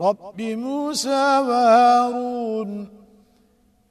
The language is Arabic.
رب موسى وهارون